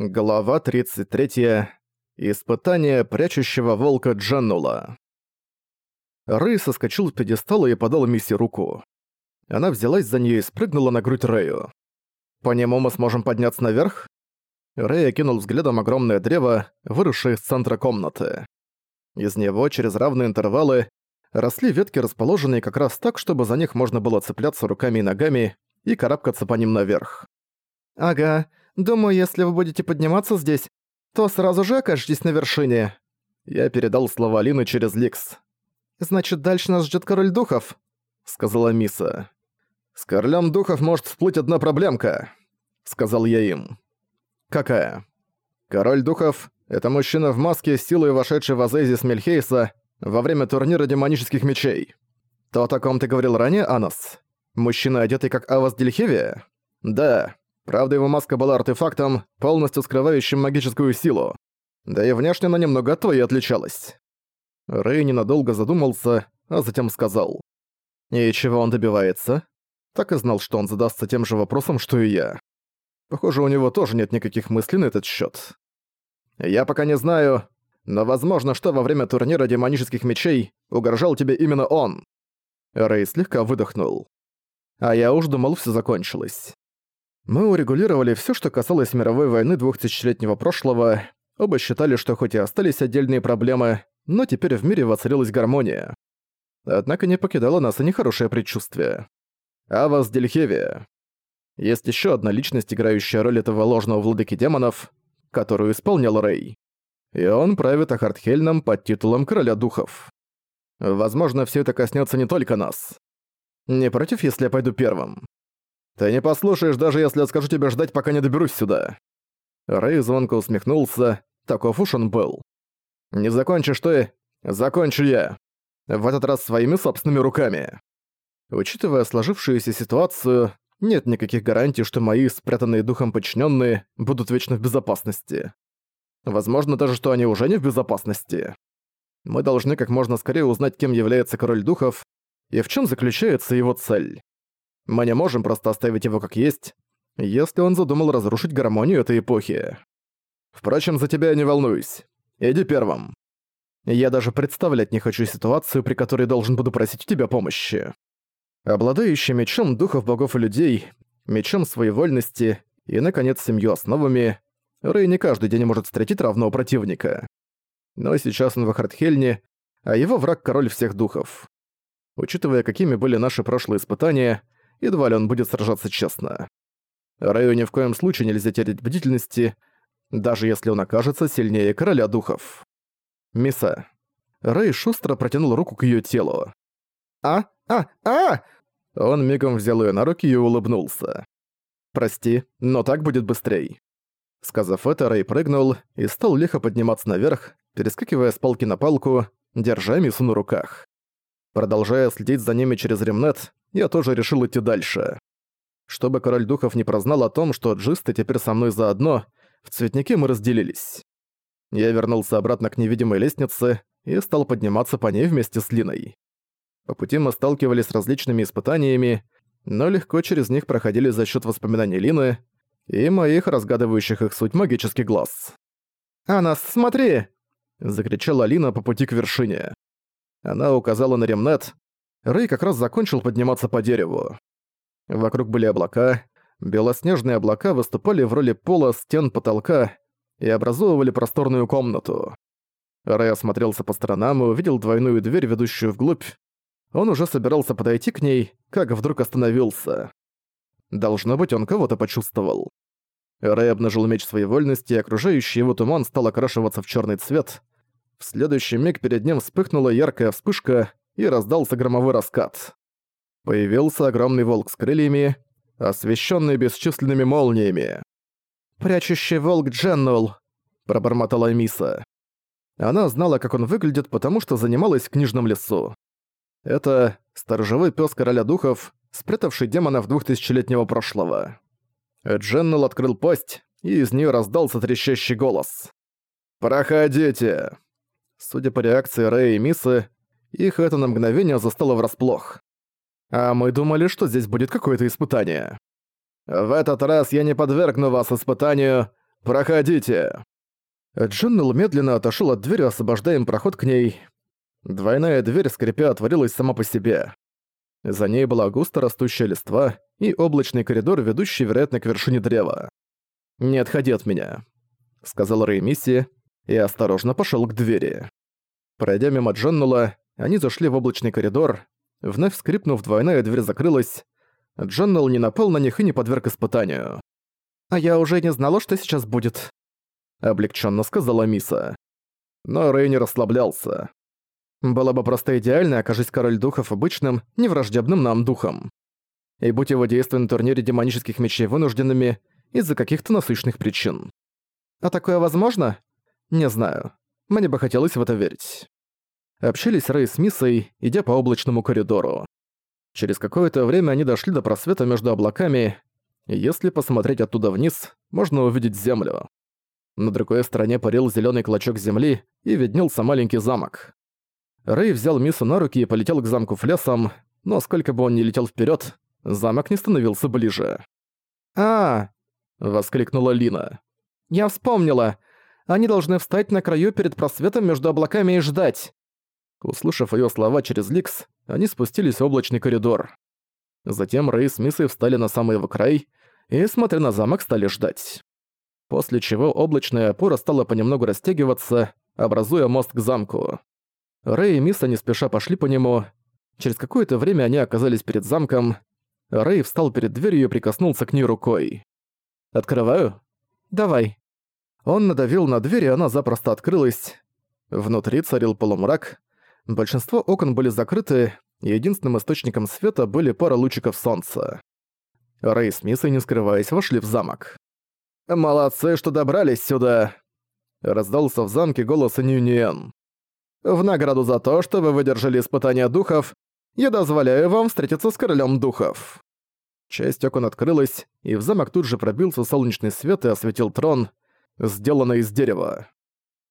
Глава 33. Испытание прячущего волка Джаннула. Рэй соскочил с пьедестала и подал Мисси руку. Она взялась за нее и спрыгнула на грудь Рэю. «По нему мы сможем подняться наверх?» Рэй окинул взглядом огромное древо, выросшее из центра комнаты. Из него через равные интервалы росли ветки, расположенные как раз так, чтобы за них можно было цепляться руками и ногами и карабкаться по ним наверх. «Ага, думаю, если вы будете подниматься здесь, то сразу же окажетесь на вершине». Я передал слова Алины через Ликс. «Значит, дальше нас ждет король духов», — сказала Миса. «С королем духов может всплыть одна проблемка», — сказал я им. «Какая?» «Король духов — это мужчина в маске, силой вошедший в Азезис Мельхейса во время турнира демонических мечей. То, о ком ты говорил ранее, Анос? Мужчина, одетый как Авас Дельхевия? Да. Правда, его маска была артефактом, полностью скрывающим магическую силу. Да и внешне она немного от твоей отличалась. Рэй ненадолго задумался, а затем сказал. «И чего он добивается?» Так и знал, что он задастся тем же вопросом, что и я. Похоже, у него тоже нет никаких мыслей на этот счет. «Я пока не знаю, но возможно, что во время турнира демонических мечей угрожал тебе именно он». Рэй слегка выдохнул. А я уж думал, все закончилось. Мы урегулировали все, что касалось мировой войны двухтысячелетнего прошлого. Оба считали, что хоть и остались отдельные проблемы, но теперь в мире воцарилась гармония. Однако не покидало нас и нехорошее предчувствие. Авас Дельхевия. Есть еще одна личность, играющая роль этого ложного владыки демонов, которую исполнял Рэй. И он правит Ахартхельном под титулом Короля Духов. Возможно, все это коснется не только нас. Не против, если я пойду первым? «Ты не послушаешь, даже если я скажу тебе ждать, пока не доберусь сюда». Рэй звонко усмехнулся, таков уж он был. «Не закончишь ты, закончу я. В этот раз своими собственными руками». Учитывая сложившуюся ситуацию, нет никаких гарантий, что мои спрятанные духом подчиненные будут вечно в безопасности. Возможно даже, что они уже не в безопасности. Мы должны как можно скорее узнать, кем является король духов и в чем заключается его цель. Мы не можем просто оставить его как есть, если он задумал разрушить гармонию этой эпохи. Впрочем, за тебя я не волнуюсь. Иди первым. Я даже представлять не хочу ситуацию, при которой должен буду просить у тебя помощи. Обладающий мечом духов богов и людей, мечом своей вольности и, наконец, семью основами, Рэй не каждый день может встретить равного противника. Но сейчас он в Ахартхельне, а его враг — король всех духов. Учитывая, какими были наши прошлые испытания, едва ли он будет сражаться честно. Рэю ни в коем случае нельзя терять бдительности, даже если он окажется сильнее короля духов. Миса. Рэй шустро протянул руку к её телу. «А? А? А!» Он мигом взял её на руки и улыбнулся. «Прости, но так будет быстрей». Сказав это, Рэй прыгнул и стал лихо подниматься наверх, перескакивая с палки на палку, держа Мису на руках. Продолжая следить за ними через ремнет, я тоже решил идти дальше. Чтобы король духов не прознал о том, что джисты теперь со мной заодно, в цветнике мы разделились. Я вернулся обратно к невидимой лестнице и стал подниматься по ней вместе с Линой. По пути мы сталкивались с различными испытаниями, но легко через них проходили за счет воспоминаний Лины и моих разгадывающих их суть магических глаз. «Анас, смотри!» — закричала Лина по пути к вершине. Она указала на ремнет, Рэй как раз закончил подниматься по дереву. Вокруг были облака. Белоснежные облака выступали в роли пола, стен, потолка и образовывали просторную комнату. Рэй осмотрелся по сторонам и увидел двойную дверь, ведущую вглубь. Он уже собирался подойти к ней, как вдруг остановился. Должно быть, он кого-то почувствовал. Рэй обнажил меч своей вольности, и окружающий его туман стал окрашиваться в черный цвет. В следующий миг перед ним вспыхнула яркая вспышка, и раздался громовой раскат. Появился огромный волк с крыльями, освещенный бесчисленными молниями. «Прячущий волк Дженнул», — пробормотала Миса. Она знала, как он выглядит, потому что занималась в книжном лесу. Это сторожевой пес короля духов, спрятавший демонов двухтысячелетнего прошлого. Дженнел открыл пасть, и из нее раздался трещащий голос. «Проходите!» Судя по реакции Рэя и Мисы, их это на мгновение застало врасплох. А мы думали, что здесь будет какое-то испытание. В этот раз я не подвергну вас испытанию, «Проходите!» Джиннел медленно отошел от двери, освобождая им проход к ней. Двойная дверь, скрипя, отворилась сама по себе. За ней была густо растущая листва и облачный коридор, ведущий, вероятно, к вершине древа. «Не отходи от меня», — сказал Рэй Мисси и осторожно пошел к двери. Пройдя мимо Джоннула, они зашли в облачный коридор. Вновь скрипнув, двойная дверь закрылась. Джоннелл не напал на них и не подверг испытанию. «А я уже не знала, что сейчас будет», — облегченно сказала Миса. Но Рэй не расслаблялся. Было бы просто идеально, окажись король духов обычным, невраждебным нам духом. И будь его действия на турнире демонических мечей вынужденными из-за каких-то насущных причин. А такое возможно? Не знаю. Мне бы хотелось в это верить. Общались Рэй с Миссой, идя по облачному коридору. Через какое-то время они дошли до просвета между облаками, и если посмотреть оттуда вниз, можно увидеть землю. На другой стороне парил зеленый клочок земли и виднелся маленький замок. Рэй взял Миссу на руки и полетел к замку флесом, но сколько бы он ни летел вперед, замок не становился ближе. «А!» — воскликнула Лина. «Я вспомнила! Они должны встать на краю перед просветом между облаками и ждать!» Услышав ее слова через Ликс, они спустились в облачный коридор. Затем Рэй с Миссой встали на самый его край и, смотря на замок, стали ждать. После чего облачная опора стала понемногу растягиваться, образуя мост к замку. Рэй и Мисса не спеша пошли по нему. Через какое-то время они оказались перед замком. Рэй встал перед дверью и прикоснулся к ней рукой. «Открываю?» «Давай». Он надавил на дверь, и она запросто открылась. Внутри царил полумрак. Большинство окон были закрыты, и единственным источником света были пара лучиков солнца. Рэй с Миссой, не скрываясь, вошли в замок. «Молодцы, что добрались сюда!» Раздался в замке голос Ньюниен. В награду за то, что вы выдержали испытания духов, я дозволяю вам встретиться с королем духов». Часть окон открылась, и в замок тут же пробился солнечный свет и осветил трон, сделанный из дерева.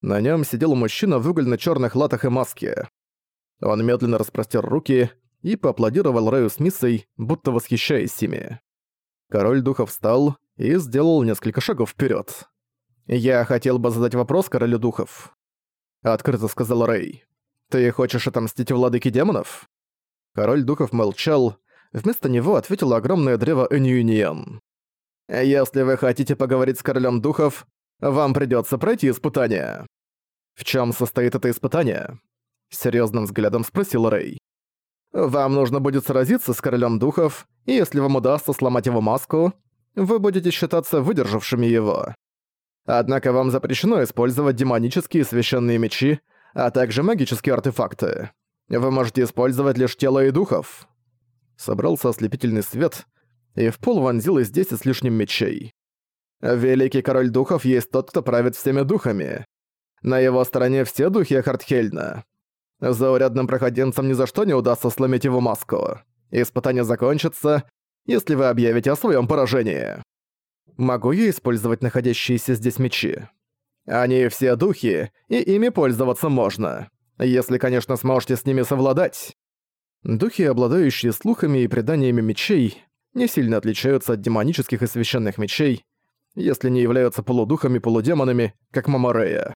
На нем сидел мужчина в угольно черных латах и маске. Он медленно распростер руки и поаплодировал Рэю с Миссой, будто восхищаясь ими. Король духов встал и сделал несколько шагов вперед. «Я хотел бы задать вопрос королю духов. — открыто сказал Рэй. «Ты хочешь отомстить владыке демонов?» Король духов молчал. Вместо него ответило огромное древо Эньюниен. «Если вы хотите поговорить с королем духов, вам придется пройти испытание». «В чем состоит это испытание?» Серьезным взглядом спросил Рэй. «Вам нужно будет сразиться с королем духов, и если вам удастся сломать его маску, вы будете считаться выдержавшими его. Однако вам запрещено использовать демонические священные мечи, а также магические артефакты. Вы можете использовать лишь тело и духов. Собрался ослепительный свет, и в пол вонзилось 10 с лишним мечей. Великий король духов есть тот, кто правит всеми духами. На его стороне все духи Хартхельна. Заурядным проходенцам ни за что не удастся сломить его маску. Испытание закончится, если вы объявите о своем поражении. Могу я использовать находящиеся здесь мечи? Они все духи, и ими пользоваться можно. Если, конечно, сможете с ними совладать. Духи, обладающие слухами и преданиями мечей, не сильно отличаются от демонических и священных мечей, если не являются полудухами-полудемонами, как Мамарея.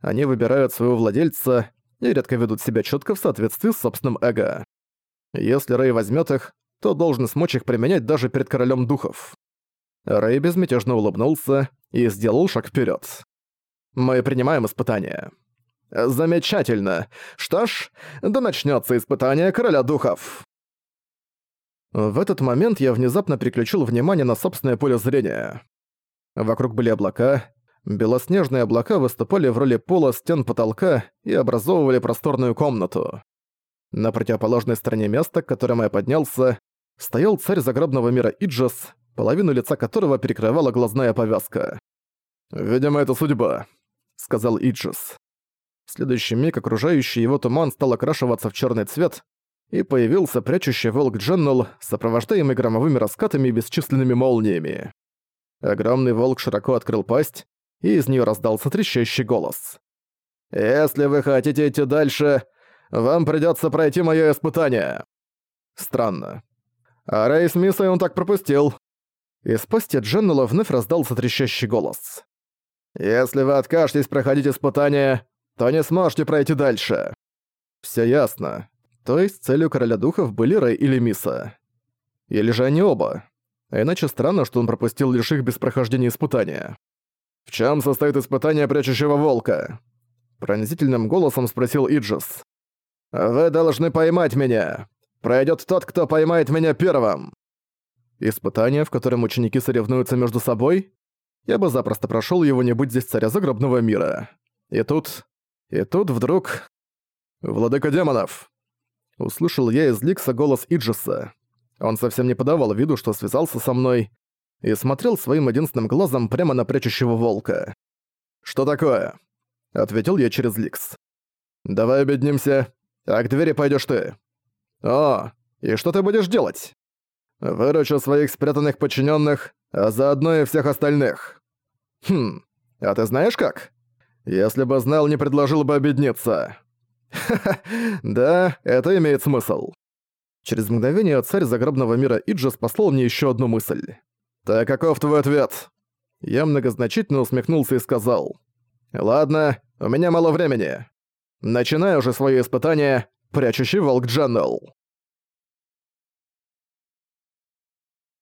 Они выбирают своего владельца и редко ведут себя четко в соответствии с собственным эго. Если Рэй возьмет их, то должен смочь их применять даже перед королем духов. Рэй безмятежно улыбнулся и сделал шаг вперед. «Мы принимаем испытание». «Замечательно. Что ж, да начнется испытание Короля Духов». В этот момент я внезапно переключил внимание на собственное поле зрения. Вокруг были облака. Белоснежные облака выступали в роли пола стен потолка и образовывали просторную комнату. На противоположной стороне места, к которому я поднялся, стоял царь загробного мира Иджас, половину лица которого перекрывала глазная повязка. «Видимо, это судьба», — сказал Иджис. В следующий миг окружающий его туман стал окрашиваться в черный цвет, и появился прячущий волк Дженнел, сопровождаемый громовыми раскатами и бесчисленными молниями. Огромный волк широко открыл пасть, и из нее раздался трещащий голос. «Если вы хотите идти дальше, вам придется пройти мое испытание». Странно. А Рейс Миссой он так пропустил. Из пасти Дженнела вновь раздался трещащий голос. Если вы откажетесь проходить испытание, то не сможете пройти дальше. Все ясно. То есть целью Короля Духов были Рэй или Миса. Или же они оба. Иначе странно, что он пропустил лишь их без прохождения испытания. «В чем состоит испытание прячущего волка?» Пронзительным голосом спросил Иджис. «Вы должны поймать меня. Пройдет тот, кто поймает меня первым». Испытание, в котором ученики соревнуются между собой? Я бы запросто прошел его, не будь здесь царя загробного мира. И тут... И тут вдруг... «Владыка демонов!» Услышал я из Ликса голос Иджиса. Он совсем не подавал виду, что связался со мной, и смотрел своим единственным глазом прямо на прячущего волка. «Что такое?» — ответил я через Ликс. «Давай объединимся, а к двери пойдешь ты». «О, и что ты будешь делать?» «Выручу своих спрятанных подчиненных, а заодно и всех остальных». «Хм, а ты знаешь как?» «Если бы знал, не предложил бы объединиться». «Ха-ха, да, это имеет смысл». Через мгновение царь загробного мира Иджис послал мне еще одну мысль. «Так каков твой ответ?» Я многозначительно усмехнулся и сказал. «Ладно, у меня мало времени. Начинаю уже свое испытание, прячущий волк Джаннел».